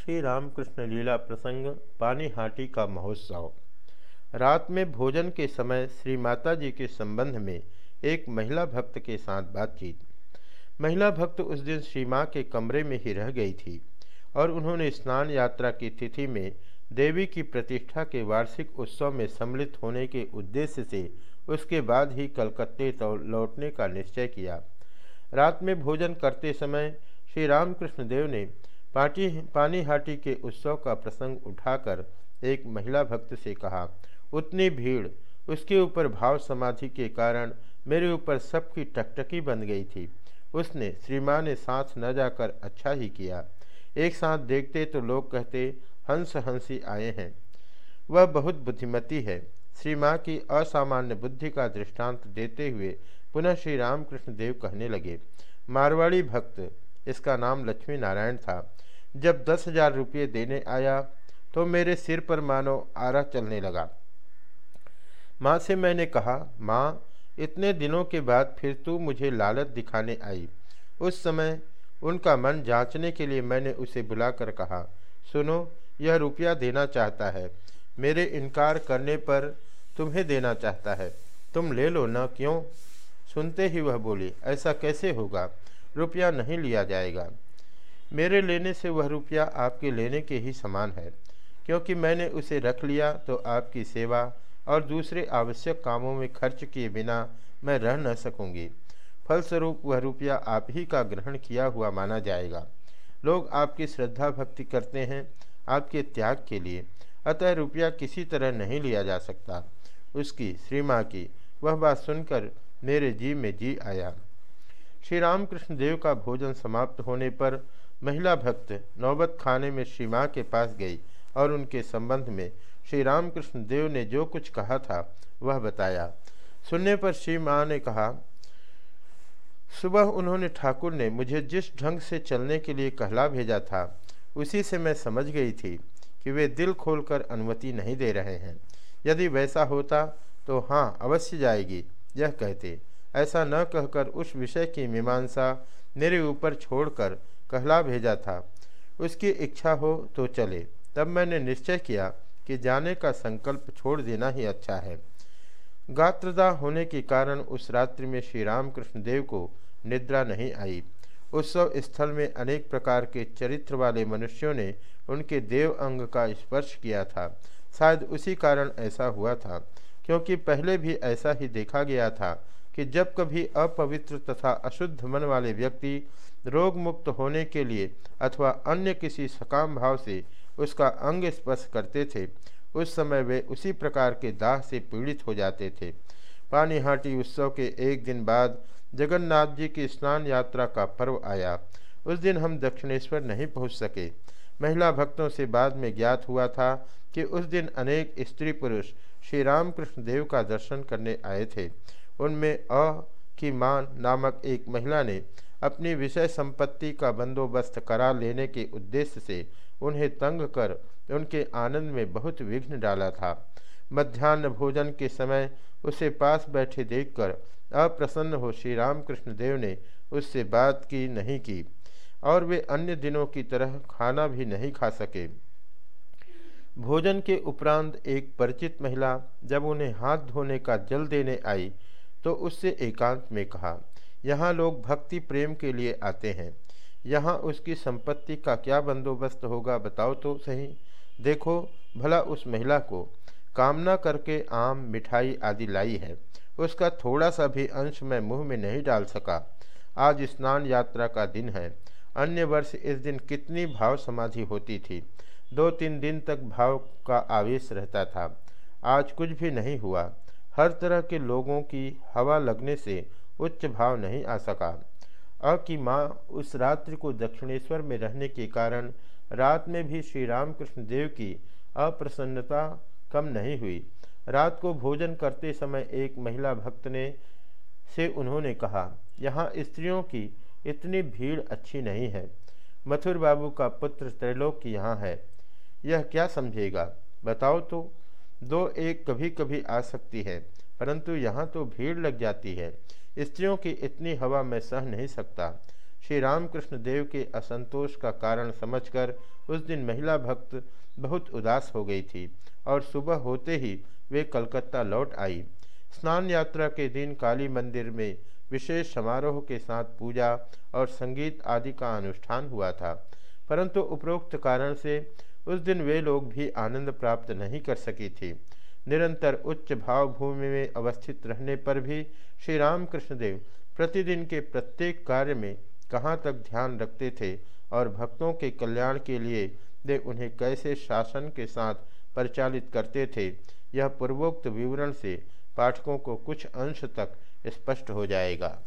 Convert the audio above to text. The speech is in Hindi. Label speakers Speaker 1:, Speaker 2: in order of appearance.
Speaker 1: श्री रामकृष्ण लीला प्रसंग पानीहाटी का महोत्सव। रात में भोजन के समय श्री माता जी के संबंध में एक महिला भक्त के साथ बातचीत। महिला भक्त उस दिन श्री माँ के कमरे में ही रह गई थी और उन्होंने स्नान यात्रा की तिथि में देवी की प्रतिष्ठा के वार्षिक उत्सव में सम्मिलित होने के उद्देश्य से उसके बाद ही कलकत्ते तो लौटने का निश्चय किया। रात में भोजन करते समय श्री रामकृष्ण देव ने पाटी, पानीहाटी के उत्सव का प्रसंग उठाकर एक महिला भक्त से कहा, उतनी भीड़, उसके ऊपर भाव समाधि के कारण मेरे ऊपर सबकी टकटकी बन गई थी। उसने श्री ने साथ न जाकर अच्छा ही किया। एक साथ देखते तो लोग कहते, हंस, हँसी आए हैं। वह बहुत बुद्धिमती है। श्री माँ की असामान्य बुद्धि का दृष्टांत देते हुए पुनः श्री रामकृष्ण देव कहने लगे, मारवाड़ी भक्त इसका नाम लक्ष्मी नारायण था। जब दस हज़ार रुपये देने आया तो मेरे सिर पर मानो आरा चलने लगा। माँ से मैंने कहा, माँ, इतने दिनों के बाद फिर तू मुझे लालच दिखाने आई। उस समय उनका मन जांचने के लिए मैंने उसे बुलाकर कहा, सुनो, यह रुपया देना चाहता है। मेरे इनकार करने पर तुम्हें देना चाहता है। तुम ले लो ना, क्यों? सुनते ही वह बोली, ऐसा कैसे होगा? रुपया नहीं लिया जाएगा। मेरे लेने से वह रुपया आपके लेने के ही समान है। क्योंकि मैंने उसे रख लिया तो आपकी सेवा और दूसरे आवश्यक कामों में खर्च किए बिना मैं रह न सकूँगी। फलस्वरूप वह रुपया आप ही का ग्रहण किया हुआ माना जाएगा। लोग आपकी श्रद्धा भक्ति करते हैं, आपके त्याग के लिए। अतः रुपया किसी तरह नहीं लिया जा सकता। उसकी श्री माँ की, वह बात सुनकर मेरे जी में जी आया। श्री रामकृष्ण देव का भोजन समाप्त होने पर महिला भक्त नौबत खाने में श्री माँ के पास गई और उनके संबंध में श्री रामकृष्ण देव ने जो कुछ कहा था, वह बताया। सुनने पर श्री माँ ने कहा, सुबह उन्होंने ठाकुर ने मुझे जिस ढंग से चलने के लिए कहला भेजा था, उसी से मैं समझ गई थी कि वे दिल खोलकर अनुमति नहीं दे रहे हैं। यदि वैसा होता तो हाँ अवश्य जाएगी, यह कहते। ऐसा न कहकर उस विषय की मीमांसा मेरे ऊपर छोड़कर कहला भेजा था। उसकी इच्छा हो तो चले। तब मैंने निश्चय किया कि जाने का संकल्प छोड़ देना ही अच्छा है। गात्रदा होने के कारण उस रात्रि में श्री रामकृष्ण देव को निद्रा नहीं आई। उत्सव स्थल में अनेक प्रकार के चरित्र वाले मनुष्यों ने उनके देव अंग का स्पर्श किया था। शायद उसी कारण ऐसा हुआ था, क्योंकि पहले भी ऐसा ही देखा गया था कि जब कभी अपवित्र तथा अशुद्ध मन वाले व्यक्ति रोग मुक्त होने के लिए अथवा अन्य किसी सकाम भाव से उसका अंग स्पर्श करते थे, उस समय वे उसी प्रकार के दाह से पीड़ित हो जाते थे। पानीहाटी उत्सव के एक दिन बाद जगन्नाथ जी की स्नान यात्रा का पर्व आया। उस दिन हम दक्षिणेश्वर नहीं पहुँच सके। महिला भक्तों से बाद में ज्ञात हुआ था कि उस दिन अनेक स्त्री पुरुष श्री रामकृष्ण देव का दर्शन करने आए थे। उनमें अ की मान नामक एक महिला ने अपनी विषय संपत्ति का बंदोबस्त करा लेने के उद्देश्य से उन्हें तंग कर उनके आनंद में बहुत विघ्न डाला था। मध्यान्ह भोजन के समय उसे पास बैठे देखकर अप्रसन्न हो श्री रामकृष्ण देव ने उससे बात की नहीं की और वे अन्य दिनों की तरह खाना भी नहीं खा सके। भोजन के उपरांत एक परिचित महिला जब उन्हें हाथ धोने का जल देने आई तो उससे एकांत में कहा, यहाँ लोग भक्ति प्रेम के लिए आते हैं। यहाँ उसकी संपत्ति का क्या बंदोबस्त होगा बताओ तो सही। देखो, भला उस महिला को कामना करके आम, मिठाई आदि लाई है। उसका थोड़ा सा भी अंश मैं मुँह में नहीं डाल सका। आज स्नान यात्रा का दिन है। अन्य वर्ष इस दिन कितनी भाव समाधि होती थी। दो तीन दिन तक भाव का आवेश रहता था। आज कुछ भी नहीं हुआ। हर तरह के लोगों की हवा लगने से उच्च भाव नहीं आ सका। अ की माँ उस रात्रि को दक्षिणेश्वर में रहने के कारण रात में भी श्री रामकृष्ण देव की अप्रसन्नता कम नहीं हुई। रात को भोजन करते समय एक महिला भक्त ने, से उन्होंने कहा, यहाँ स्त्रियों की इतनी भीड़ अच्छी नहीं है। मथुर बाबू का पुत्र त्रैलोक यहाँ है। यह क्या समझेगा? बताओ तो। दो एक कभी कभी आ सकती है, परंतु यहाँ तो भीड़ लग जाती है। स्त्रियों की इतनी हवा मैं सह नहीं सकता। श्री रामकृष्ण देव के असंतोष का कारण समझकर उस दिन महिला भक्त बहुत उदास हो गई थी और सुबह होते ही वे कलकत्ता लौट आई। स्नान यात्रा के दिन काली मंदिर में विशेष समारोह के साथ पूजा और संगीत आदि का अनुष्ठान हुआ था, परंतु उपरोक्त कारण से उस दिन वे लोग भी आनंद प्राप्त नहीं कर सकी थी। निरंतर उच्च भावभूमि में अवस्थित रहने पर भी श्री रामकृष्ण देव प्रतिदिन के प्रत्येक कार्य में कहाँ तक ध्यान रखते थे और भक्तों के कल्याण के लिए वे उन्हें कैसे शासन के साथ परिचालित करते थे, यह पूर्वोक्त विवरण से पाठकों को कुछ अंश तक स्पष्ट हो जाएगा।